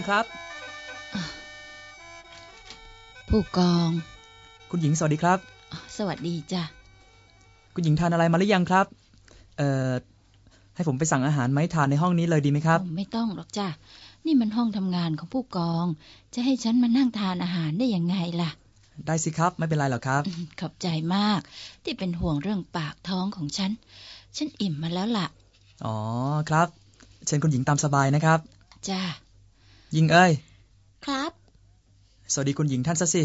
เชิญครับ ผู้กอง คุณหญิงสวัสดีครับ สวัสดีจ้ะ คุณหญิงทานอะไรมาหรือยังครับ เอ่อ ให้ผมไปสั่งอาหารไหมทานในห้องนี้เลยดีไหมครับ ไม่ต้องหรอกจ้ะ นี่มันห้องทำงานของผู้กอง จะให้ฉันมานั่งทานอาหารได้ยังไงล่ะ ได้สิครับ ไม่เป็นไรหรอกครับ ขอบใจมาก ที่เป็นห่วงเรื่องปากท้องของฉัน ฉันอิ่มมาแล้วล่ะ อ๋อครับ เชิญคุณหญิงตามสบายนะครับ จ้า หญิงเอ้ย ครับ สวัสดีคุณหญิงท่านซะสิ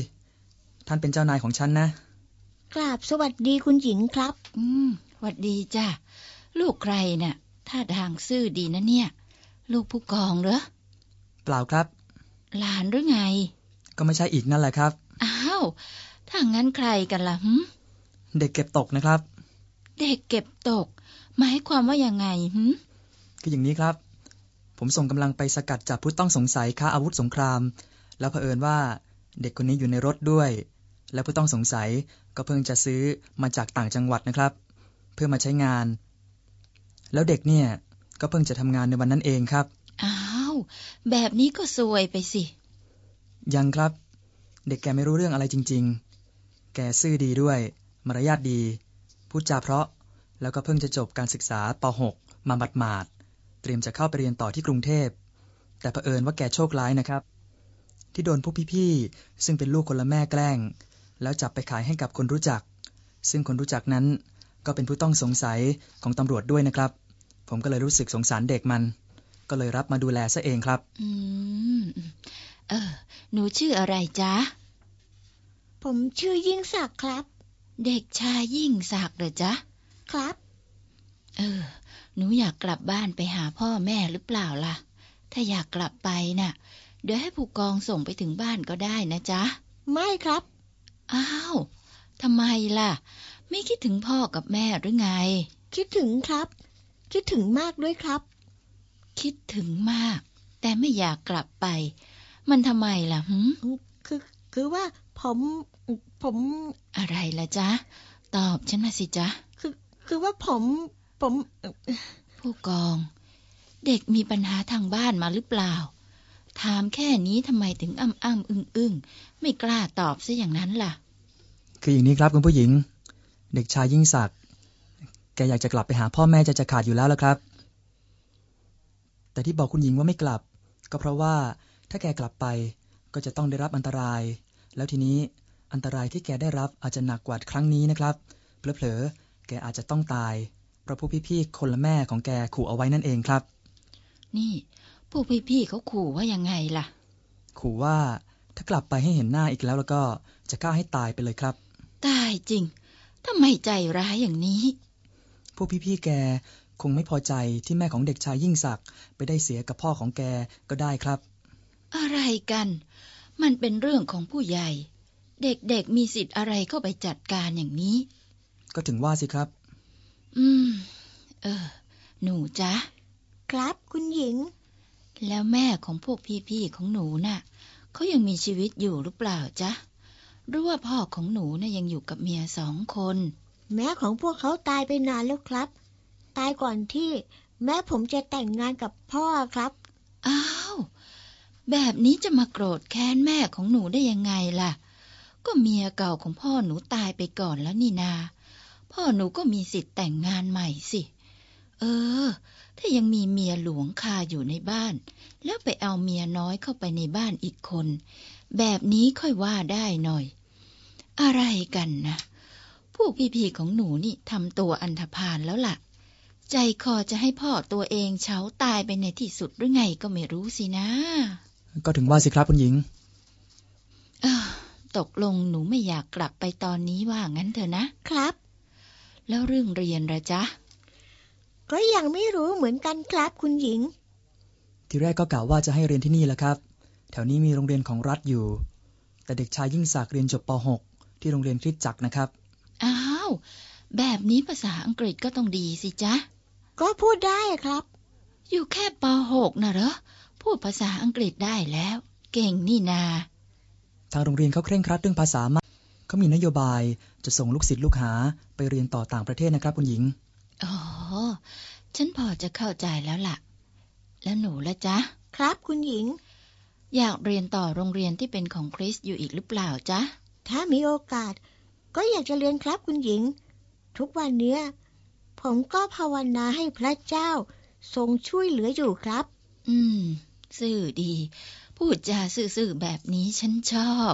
ท่านเป็นเจ้านายของฉันนะ กราบสวัสดีคุณหญิงครับ อืมหวัดดีจ้ะ ลูกใครน่ะ ท่าทางซื่อดีนะเนี่ย ลูกผู้กองเหรอ เปล่าครับ หลานหรือไง ก็ไม่ใช่อีกนั่นแหละครับ อ้าว ถ้างั้นใครกันล่ะหึเด็กเก็บตกนะครับ เด็กเก็บตก หมายความว่ายังไงหึคืออย่างนี้ครับ ผมส่งกำลังไปสกัดจับผู้ต้องสงสัยค้าอาวุธสงคราม แล้วเผอิญว่าเด็กคนนี้อยู่ในรถด้วย และผู้ต้องสงสัยก็เพิ่งจะซื้อมาจากต่างจังหวัดนะครับ เพื่อมาใช้งาน แล้วเด็กเนี่ยก็เพิ่งจะทำงานในวันนั้นเองครับ อ้าว แบบนี้ก็ซวยไปสิ ยังครับ เด็กแกไม่รู้เรื่องอะไรจริง ๆ แกซื่อดีด้วย มารยาทดี พูดจาเพราะ แล้วก็เพิ่งจะจบการศึกษาป .6 มาบัดหมาดๆ เตรียมจะเข้าไปเรียนต่อที่กรุงเทพ แต่เผอิญว่าแกโชคร้ายนะครับ ที่โดนพวกพี่ๆซึ่งเป็นลูกคนละแม่แกล้ง แล้วจับไปขายให้กับคนรู้จัก ซึ่งคนรู้จักนั้นก็เป็นผู้ต้องสงสัยของตำรวจด้วยนะครับ ผมก็เลยรู้สึกสงสารเด็กมัน ก็เลยรับมาดูแลซะเองครับ อืม เออ หนูชื่ออะไรจ๊ะ ผมชื่อยิ่งศักดิ์ครับ เด็กชายยิ่งศักดิ์เหรอจ๊ะ ครับ เออ หนูอยากกลับบ้านไปหาพ่อแม่หรือเปล่าล่ะ ถ้าอยากกลับไปน่ะ เดี๋ยวให้ผู้กองส่งไปถึงบ้านก็ได้นะจ๊ะ ไม่ครับ อ้าวทำไมล่ะ ไม่คิดถึงพ่อกับแม่หรือไง คิดถึงครับ คิดถึงมากด้วยครับ คิดถึงมาก แต่ไม่อยากกลับไป มันทำไมล่ะหึคือ คือว่าผมผม อะไรล่ะจ๊ะ ตอบฉันมาสิจ๊ะ คือ คือว่าผม ผมผู้กอง เด็กมีปัญหาทางบ้านมาหรือเปล่า ถามแค่นี้ทำไมถึงอ้ำอ้ำอึ้งอึ้งไม่กล้าตอบซะอย่างนั้นล่ะ คืออย่างนี้ครับคุณผู้หญิง เด็กชายยิ่งศักดิ์แกอยากจะกลับไปหาพ่อแม่จะจะขาดอยู่แล้วละครับ แต่ที่บอกคุณหญิงว่าไม่กลับ ก็เพราะว่าถ้าแกกลับไปก็จะต้องได้รับอันตราย แล้วทีนี้อันตรายที่แกได้รับอาจจะหนักกว่าครั้งนี้นะครับ เผลอๆ แกอาจจะต้องตาย เพราะผู้พี่ๆคนละแม่ของแกขู่เอาไว้นั่นเองครับ นี่ พวกพี่ๆเขาขู่ว่ายังไงล่ะ ขู่ว่าถ้ากลับไปให้เห็นหน้าอีกแล้วแล้วก็จะฆ่าให้ตายไปเลยครับ ตายจริงทำไมใจร้ายอย่างนี้ พวกพี่ๆแกคงไม่พอใจที่แม่ของเด็กชายยิ่งศักดิ์ไปได้เสียกับพ่อของแกก็ได้ครับ อะไรกัน มันเป็นเรื่องของผู้ใหญ่ เด็กๆมีสิทธิ์อะไรเข้าไปจัดการอย่างนี้ ก็ถึงว่าสิครับ อืม เออ หนูจ๊ะ ครับคุณหญิง แล้วแม่ของพวกพี่ๆของหนูน่ะเขายังมีชีวิตอยู่หรือเปล่าจ๊ะหรือว่าพ่อของหนูน่ะยังอยู่กับเมียสองคน แม่ของพวกเขาตายไปนานแล้วครับ ตายก่อนที่แม่ผมจะแต่งงานกับพ่อครับ อ้าว แบบนี้จะมาโกรธแค้นแม่ของหนูได้ยังไงล่ะ ก็เมียเก่าของพ่อหนูตายไปก่อนแล้วนี่นา พ่อหนูก็มีสิทธิ์แต่งงานใหม่สิ เออ ถ้ายังมีเมียหลวงคาอยู่ในบ้าน แล้วไปเอาเมียน้อยเข้าไปในบ้านอีกคน แบบนี้ค่อยว่าได้หน่อย อะไรกันนะพวกพี่ๆของหนูนี่ทำตัวอันธพาลแล้วล่ะ ใจคอจะให้พ่อตัวเองเฉาตายไปในที่สุดหรือไงก็ไม่รู้สินะ ก็ถึงว่าสิครับคุณหญิงเออตกลงหนูไม่อยากกลับไปตอนนี้ว่างั้นเถอะนะ ครับ แล้วเรื่องเรียนละจ๊ะ ก็ยังไม่รู้เหมือนกันครับคุณหญิง ทีแรกก็กล่าวว่าจะให้เรียนที่นี่แหละครับ แถวนี้มีโรงเรียนของรัฐอยู่ แต่เด็กชายยิ่งศักดิ์เรียนจบป .6 ที่โรงเรียนคริสตจักรนะครับ อ้าว แบบนี้ภาษาอังกฤษก็ต้องดีสิจ๊ะ ก็พูดได้ครับ อยู่แค่ป .6 นะเหรอ พูดภาษาอังกฤษได้แล้ว เก่งนี่นา ทางโรงเรียนเขาเคร่งครัดเรื่องภาษามาก เขามีนโยบายจะส่งลูกศิษย์ลูกหาไปเรียนต่อต่างประเทศนะครับคุณหญิง อ๋อ ฉันพอจะเข้าใจแล้วล่ะ แล้วหนูละจ๊ะ ครับคุณหญิง อยากเรียนต่อโรงเรียนที่เป็นของคริสอยู่อีกหรือเปล่าจ๊ะ ถ้ามีโอกาส ก็อยากจะเรียนครับคุณหญิง ทุกวันเนี้ยผมก็ภาวนาให้พระเจ้า ทรงช่วยเหลืออยู่ครับ อืม ซื่อดี พูดจาซื่อๆแบบนี้ฉันชอบ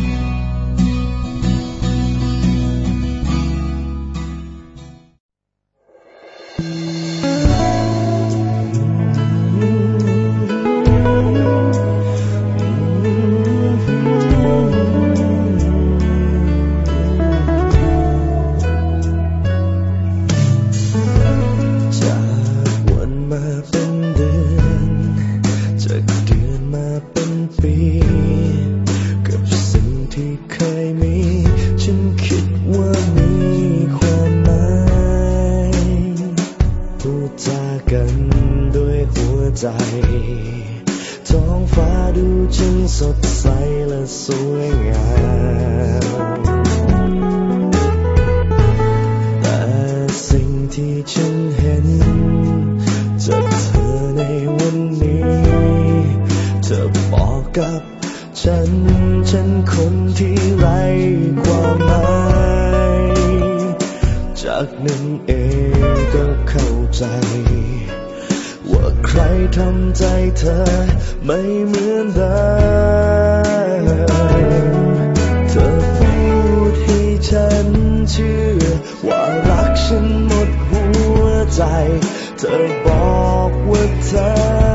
ใจ ท้องฟ้าดูจึงสดใสและสวยงามแต่สิ่งที่ฉันเห็นจากเธอในวันนี้ เธอบอกกับฉัน ฉันคนที่ไร้ความหมายจากนั้นเองก็เข้าใจ ใครทำใจเธอไม่เหมือนเดิมเธอพูดให้ฉันเชื่อ ว่ารักฉันหมดหัวใจ เธอบอกว่าเธอ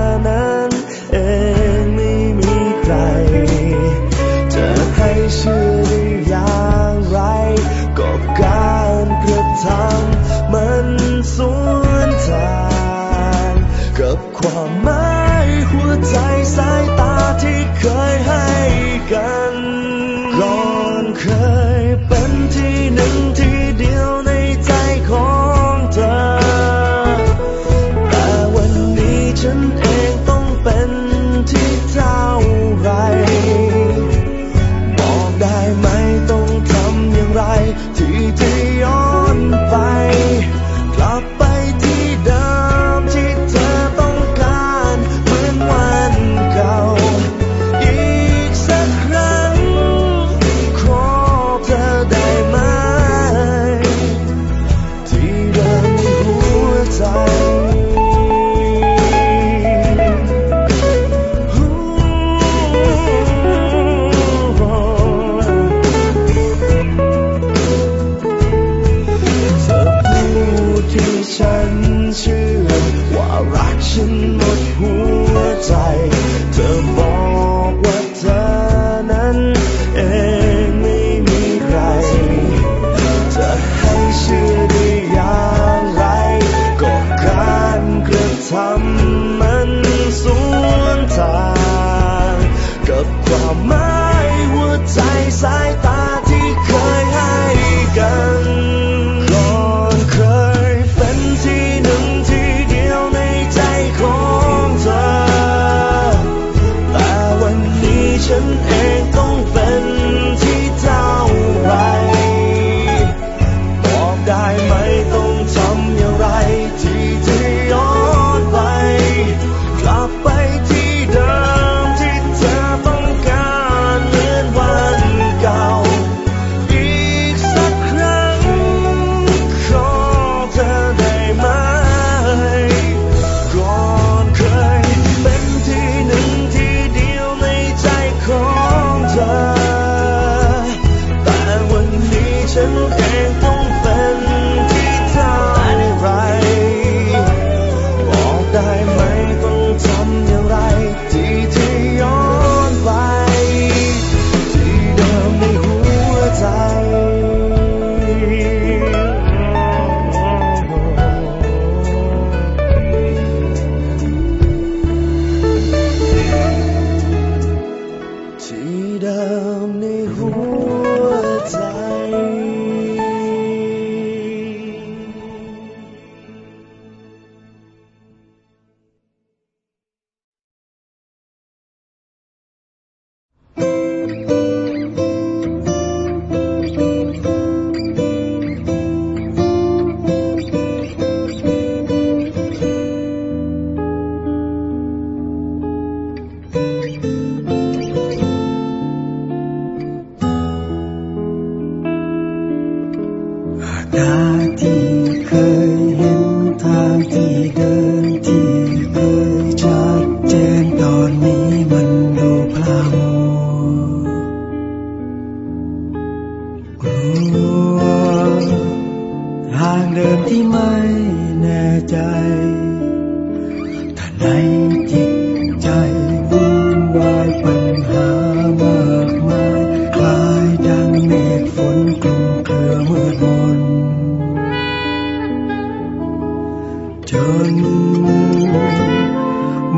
จน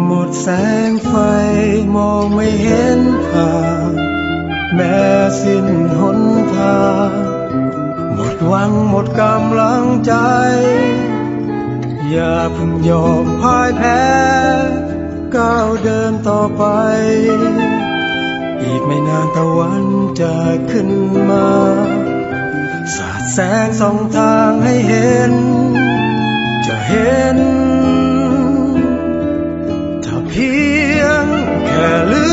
หมดแสงไฟมองไม่เห็นทางแม้สิ้นหนทางหมดหวังหมดกำลังใจ อย่าเพิ่งยอมพ่ายแพ้ก้าวเดินต่อไป อีกไม่นานตะวันจะขึ้นมา สาดแสงสองทางให้เห็น ห็น ถ้าเพียงแค่ลื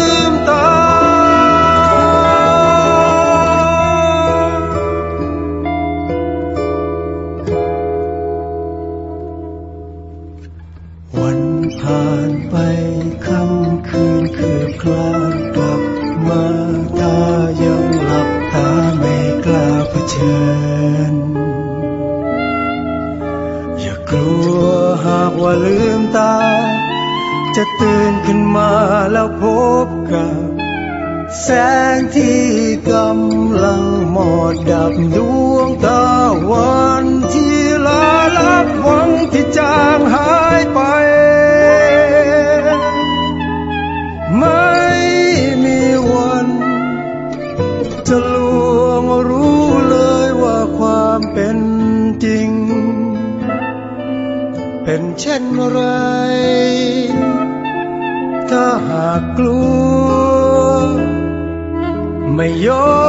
กลัวหากว่าลืมตา จะตื่นขึ้นมาแล้วพบกับ แสงที่กำลังหมดดับดวงตาวันที่ลาลับหวังที่จางหายไปม่ เช่นไร ถ้าหากกลัว ไม่ยอ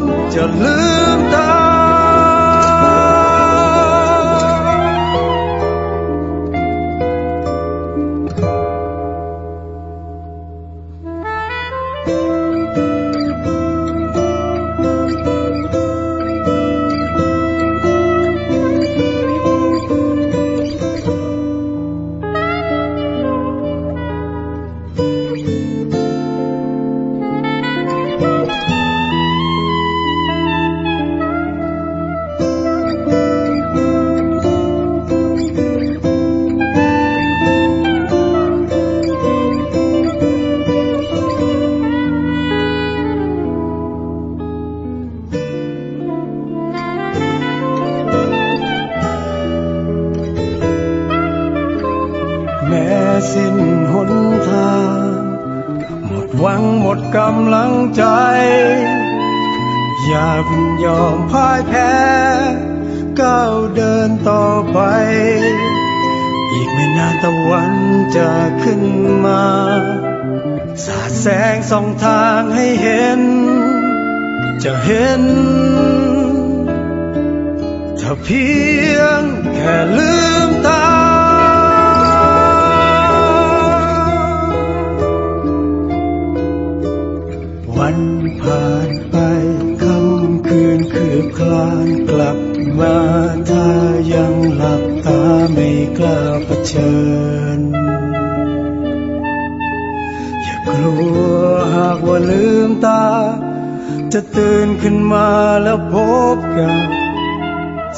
มจะลืมตา จะเห็น ถ้าเพียงแค่ลืม จะตื่นขึ้นมาแล้วพบกับ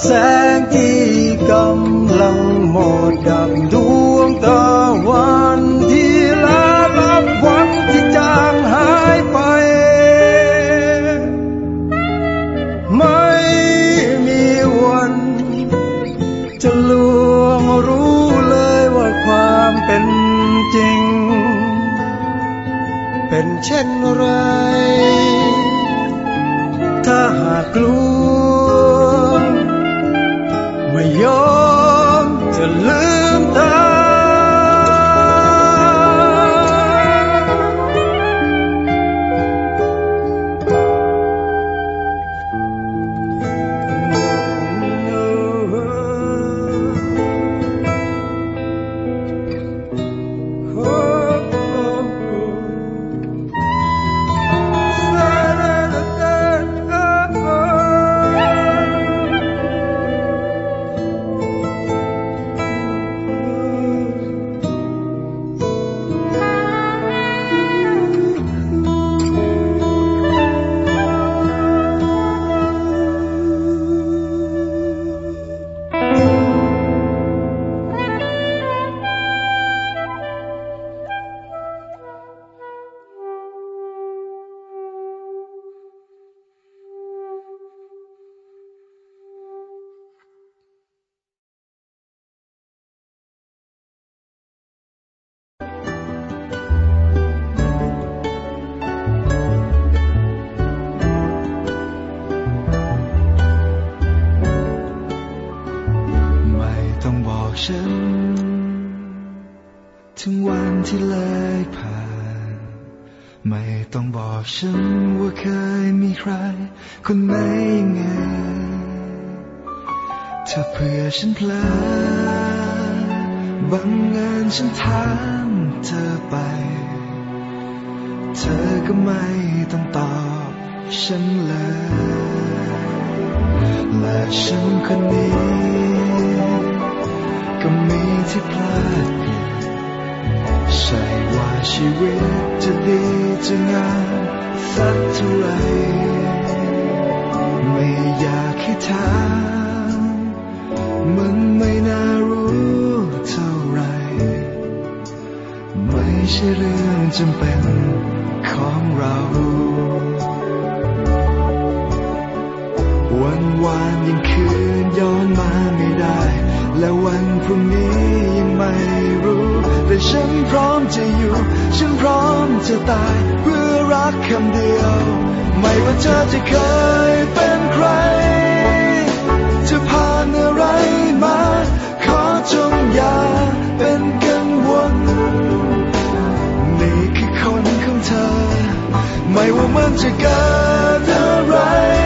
แสงที่กำลังหมดดับดวงตะวันที่ลาลับวันที่จางหายไป ไม่มีวัน จะลวงรู้เลยว่าความเป็นจริง เป็นเช่นไร ถ้าห ที่เลยผ่าน ไม่ต้องบอกฉันว่าเคยมีใคร คนไหนยังไงถ้าเผื่อฉันเพลอบังเอิญฉันถามเธอไป เธอก็ไม่ต้องตอบฉันเลย และฉันคนนี้ ก็มีที่พลาดผิด ใช่ว่าชีวิตจะดีจะงามสักเท่าไร ไม่อยากให้ถามมันไม่น่ารู้เท่าไร ไม่ใช่เรื่องจำเป็นของเราวันวานยังคืนย้อนมาไม่ได้ และวันพรุ่งนี้ยังไม่รู้ แต่ฉันพร้อมจะอยู่ ฉันพร้อมจะตาย เพื่อรักคำเดียว ไม่ว่าเธอจะเคยเป็นใคร จะผ่านอะไรมา ขอจงอย่าเป็นกังวล นี่คือคนของเธอ ไม่ว่ามันจะเกิดอะไร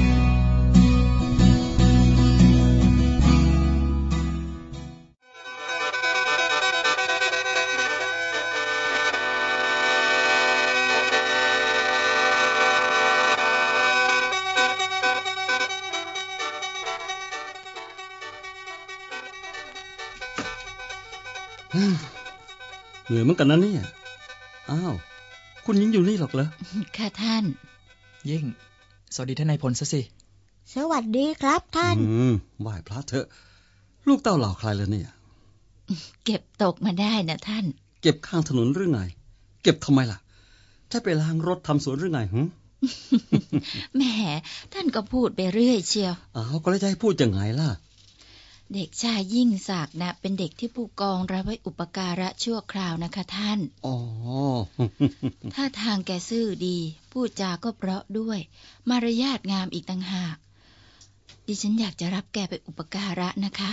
อยเหมือนกันนะเนี่ย อ้าว คุณยิงอยู่นี่หรอกเหรอ ค่ะท่าน ยิ่ง สวัสดีท่านนายพลซะสิ สวัสดีครับท่าน อืมไหว้พระเถอะ ลูกเต้าเหล่าใครแล้วเนี่ย เก็บตกมาได้นะท่าน เก็บข้างถนนหรือไง เก็บทำไมล่ะ จะไปล้างรถทำสวนหรือไงหึแหมท่านก็พูดไปเรื่อยเชียว อ้าว ก็แล้วจะให้พูดยังไงล่ะ เด็กชายยิ่งศักดิ์นะเป็นเด็กที่ผู้กองรับไว้อุปการะชั่วคราวนะคะท่าน อ๋อ ถ้าทางแกซื่อดี พูดจาก็เพราะด้วย มารยาทงามอีกต่างหาก ดิฉันอยากจะรับแกไปอุปการะนะคะ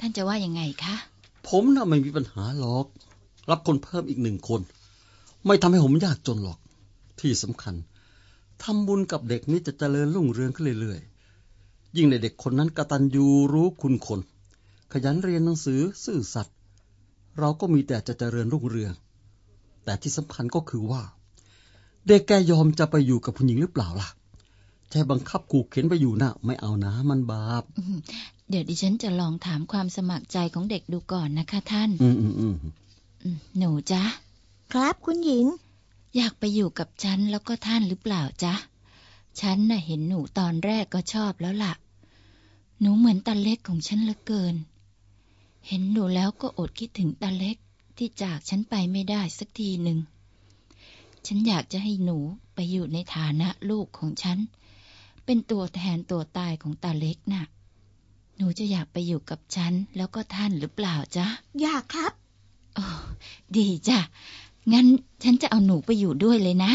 ท่านจะว่ายังไงคะ ผมน่ะไม่มีปัญหาหรอก รับคนเพิ่มอีกหนึ่งคน ไม่ทำให้ผมยากจนหรอก ที่สำคัญทำบุญกับเด็กนี้จะเจริญรุ่งเรืองขึ้นเรื่อยๆ ยิ่งในเด็กคนนั้นกตัญญูรู้คุณคน ขยันเรียนหนังสือซื่อสัตย์เราก็มีแต่จะเจริญรุ่งเรือง แต่ที่สำคัญก็คือว่า เด็กแกยอมจะไปอยู่กับผู้หญิงหรือเปล่าล่ะใช่บังคับขู่เข็นไปอยู่นะไม่เอานะมันบาปเดี๋ยวดิฉันจะลองถามความสมัครใจของเด็กดูก่อนนะคะท่าน อืมอืมอืมอืมหนูจ๊ะ ครับคุณหญิง อยากไปอยู่กับฉันแล้วก็ท่านหรือเปล่าจ๊ะ ฉันน่ะเห็นหนูตอนแรกก็ชอบแล้วล่ะ หนูเหมือนตาเล็กของฉันเหลือเกิน เห็นหนูแล้วก็อดคิดถึงตาเล็กที่จากฉันไปไม่ได้สักทีหนึ่ง ฉันอยากจะให้หนูไปอยู่ในฐานะลูกของฉัน เป็นตัวแทนตัวตายของตาเล็กน่ะ หนูจะอยากไปอยู่กับฉันแล้วก็ท่านหรือเปล่าจ๊ะ อยากครับโอ้ดีจ้ะ งั้นฉันจะเอาหนูไปอยู่ด้วยเลยนะ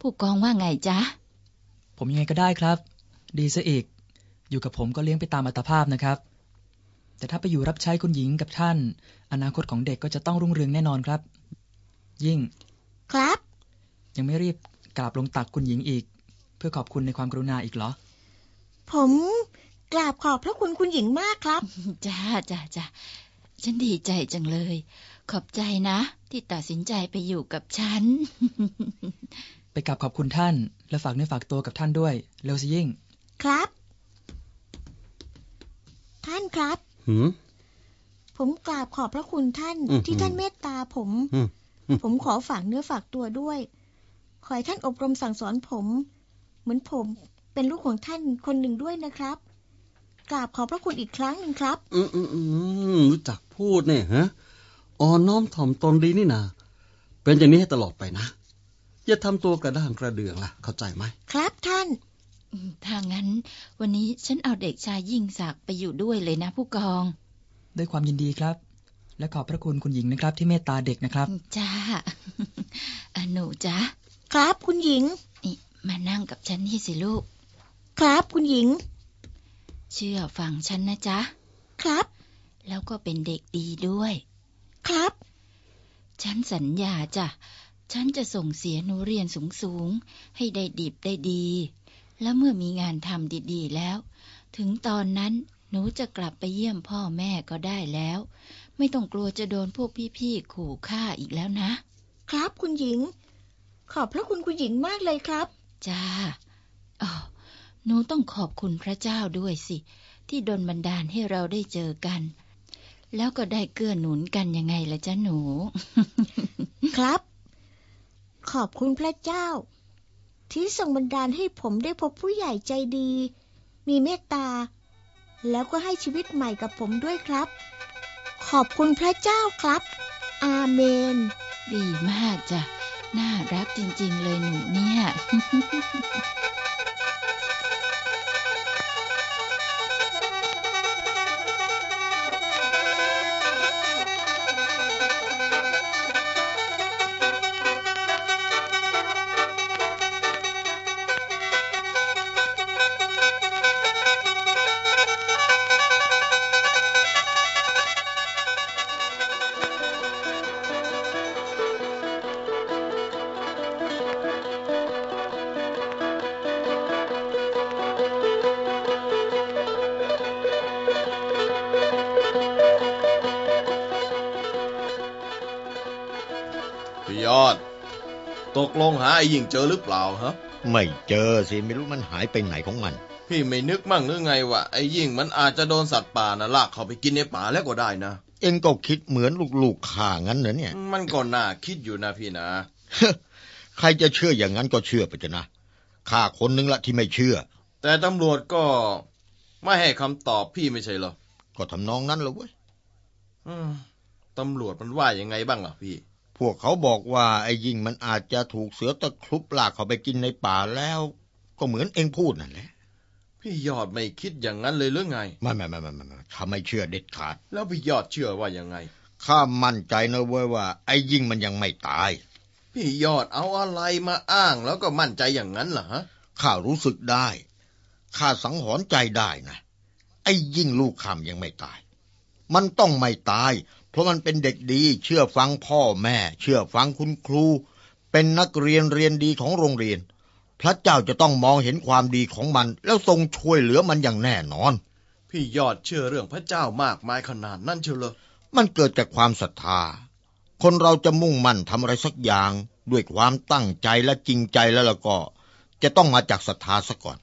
ผู้กองว่าไงจ๊ะ ผมยังไงก็ได้ครับ ดีซะอีก อยู่กับผมก็เลี้ยงไปตามอัตภาพนะครับ แต่ถ้าไปอยู่รับใช้คุณหญิงกับท่าน อนาคตของเด็กก็จะต้องรุ่งเรืองแน่นอนครับ ยิ่ง ครับ ยังไม่รีบกราบลงตักคุณหญิงอีก เพื่อขอบคุณในความกรุณาอีกเหรอ ผมกราบขอบพระคุณคุณหญิงมากครับ จ้าจ้าจ้าฉันดีใจจังเลย ขอบใจนะ ที่ตัดสินใจไปอยู่กับฉัน ไปกราบขอบคุณท่าน และฝากเนื้อฝากตัวกับท่านด้วย เร็วสิยิ่ง ครับ ท่านครับหืมผมกราบขอบพระคุณท่านอืมที่ท่านเมตตาผมอืมอืมผมขอฝากเนื้อฝากตัวด้วย ขอให้ท่านอบรมสั่งสอนผม เหมือนผมเป็นลูกของท่านคนหนึ่งด้วยนะครับกราบขอบพระคุณอีกครั้งหนึ่งครับ อืมอืมอืมรู้จักพูดเนี่ยฮะอ่อนน้อมถ่อมตนดีนี่นา เป็นอย่างนี้ให้ตลอดไปนะ อย่าทำตัวกระด้างกระเดื่องล่ะ เข้าใจไหม ครับท่าน ถ้างั้น วันนี้ฉันเอาเด็กชายยิ่งศักดิ์ไปอยู่ด้วยเลยนะผู้กอง ด้วยความยินดีครับ และขอบพระคุณคุณหญิงนะครับ ที่เมตตาเด็กนะครับ จ้าอะหนูจ้าครับคุณหญิง นี่มานั่งกับฉันนี่สิลูก ครับคุณหญิง เชื่อฟังฉันนะจ๊ะ ครับ แล้วก็เป็นเด็กดีด้วย ครับ ฉันสัญญาจ้ะ ฉันจะส่งเสียหนูเรียนสูงๆ ให้ได้ดิบได้ดี แล้วเมื่อมีงานทำดีๆแล้ว ถึงตอนนั้นหนูจะกลับไปเยี่ยมพ่อแม่ก็ได้แล้ว ไม่ต้องกลัวจะโดนพวกพี่ๆขู่ฆ่าอีกแล้วนะ ครับคุณหญิง ขอบพระคุณคุณหญิงมากเลยครับจ้าอ๋อหนูต้องขอบคุณพระเจ้าด้วยสิ ที่ดลบันดาลให้เราได้เจอกัน แล้วก็ได้เกื้อหนุนกันยังไงล่ะจ๊ะหนู ครับ ขอบคุณพระเจ้า ที่ทรงบันดาลให้ผมได้พบผู้ใหญ่ใจดี มีเมตตา แล้วก็ให้ชีวิตใหม่กับผมด้วยครับ ขอบคุณพระเจ้าครับ อาเมน ดีมากจ้ะ น่ารักจริง ๆ เลยหนูเนี่ย ยิ่งเจอหรือเปล่าฮะ ไม่เจอสิไม่รู้มันหายไปไหนของมัน พี่ไม่นึกมั่งหรือไงว่าไอ้ยิ่งมันอาจจะโดนสัตว์ป่านะลากเข้าไปกินในป่าแล้วก็ได้นะ เองก็คิดเหมือนลูกๆข้างั้นเหรอเนี่ย มันก็น่าคิดอยู่นะพี่นะใครจะเชื่ออย่างนั้นก็เชื่อไปเถอะนะข้าคนนึงละที่ไม่เชื่อ แต่ตำรวจก็ไม่ให้คำตอบพี่ไม่ใช่เหรอ ก็ทำนองนั้นเลยเว้ยอืมตำรวจมันว่ายังไงบ้างล่ะพี่ พวกเขาบอกว่าไอ้ยิ่งมันอาจจะถูกเสือตะครุบลากเข้าไปกินในป่าแล้ว ก็เหมือนเองพูดนั่นแหละ พี่ยอดไม่คิดอย่างนั้นเลยหรือไง ไม่ไม่ไม่ไม่ไม่ไม่ข้าไม่เชื่อเด็ดขาด แล้วพี่ยอดเชื่อว่ายังไง ข้ามั่นใจนะเว้ยว่า ไอ้ยิ่งมันยังไม่ตาย พี่ยอดเอาอะไรมาอ้างแล้วก็มั่นใจอย่างนั้นเหรอฮะข้ารู้สึกได้ ข้าสังหรณ์ใจได้นะ ไอ้ยิ่งลูกคำยังไม่ตาย มันต้องไม่ตาย เพราะมันเป็นเด็กดี เชื่อฟังพ่อแม่ เชื่อฟังคุณครู เป็นนักเรียนเรียนดีของโรงเรียน พระเจ้าจะต้องมองเห็นความดีของมัน แล้วทรงช่วยเหลือมันอย่างแน่นอน พี่ยอดเชื่อเรื่องพระเจ้ามากมายขนาดนั้นเชียวเหรอมันเกิดจากความศรัทธา คนเราจะมุ่งมั่นทำอะไรสักอย่าง ด้วยความตั้งใจและจริงใจแล้วล่ะก็ จะต้องมาจากศรัทธาซะก่อน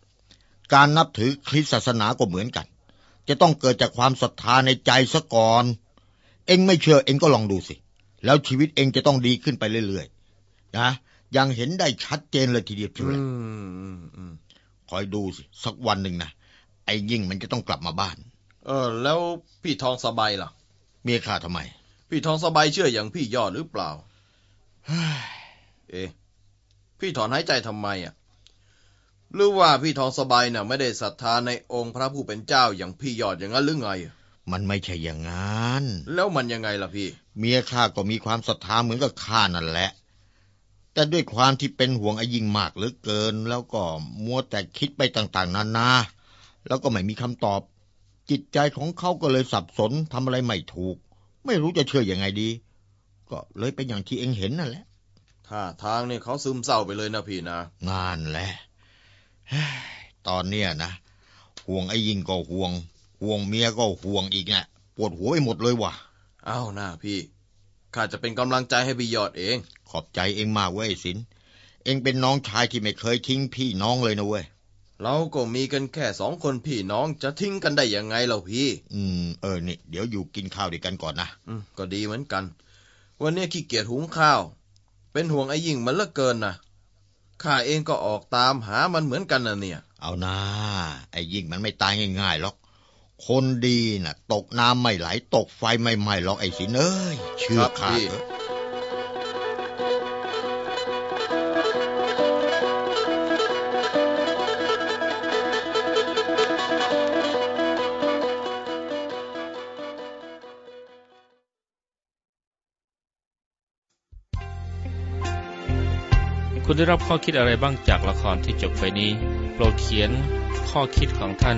การนับถือคริสต์ศาสนาก็เหมือนกัน จะต้องเกิดจากความศรัทธาในใจซะก่อน เองไม่เชื่อเองก็ลองดูสิ แล้วชีวิตเองจะต้องดีขึ้นไปเรื่อยๆนะยังเห็นได้ชัดเจนเลยทีเดียวเชียวแหละอืมอืมอืมคอยดูสิสักวันหนึ่งนะไอ้ยิ่งมันจะต้องกลับมาบ้าน เออ แล้วพี่ทองสบายล่ะ เมียข้าทำไม พี่ทองสบายเชื่ออย่างพี่ยอดหรือเปล่าเอ๊ะพี่ถอนหายใจทำไมอะหรือว่าพี่ทองสบายน่ะไม่ได้ศรัทธาในองค์พระผู้เป็นเจ้าอย่างพี่ยอดอย่างนั้นหรือไง มันไม่ใช่อย่างนั้น แล้วมันยังไงล่ะพี่ เมียข้าก็มีความศรัทธาเหมือนกับข้านั่นแหละ แต่ด้วยความที่เป็นห่วงไอ้ยิ่งมากเหลือเกิน แล้วก็มัวแต่คิดไปต่างๆนานา แล้วก็ไม่มีคำตอบ จิตใจของเขาก็เลยสับสนทำอะไรไม่ถูก ไม่รู้จะเชื่ออยังไงดี ก็เลยเป็นอย่างที่เองเห็นนั่นแหละท่าทางนี่เขาซึมเศร้าไปเลยนะพี่นะงานแหละเฮ้ยตอนเนี้ยนะห่วงไอ้ยิ่งก็ห่วง ห่วงเมียก็ห่วงอีกเนี่ยปวดหัวไปหมดเลยว่ะอ้าวนะพี่ข้าจะเป็นกำลังใจให้พี่ยอดเอง ขอบใจเองมากเว้ยไอ้สินเองเป็นน้องชายที่ไม่เคยทิ้งพี่น้องเลยนะเว้ยเราก็มีกันแค่สองคนพี่น้องจะทิ้งกันได้ยังไงเราพี่ อืมเออนี่เดี๋ยวอยู่กินข้าวด้วยกันก่อนนะอืมก็ดีเหมือนกัน วันนี้ขี้เกียจหุงข้าว เป็นห่วงไอ้ยิ่งมันเหลือเกินนะข้าเองก็ออกตามหามันเหมือนกันนะเนี่ย เอานะไอ้ยิ่งมันไม่ตายง่ายๆหรอก คนดีนะ่ะ ตกน้ำไม่ไหล ตกไฟไม่ไหม้หรอกไอ้สินเอ้ยเชื่อข้าเถอะคุณได้รับข้อคิดอะไรบ้างจากละครที่จบไปนี้ โปรดเขียนข้อคิดของท่าน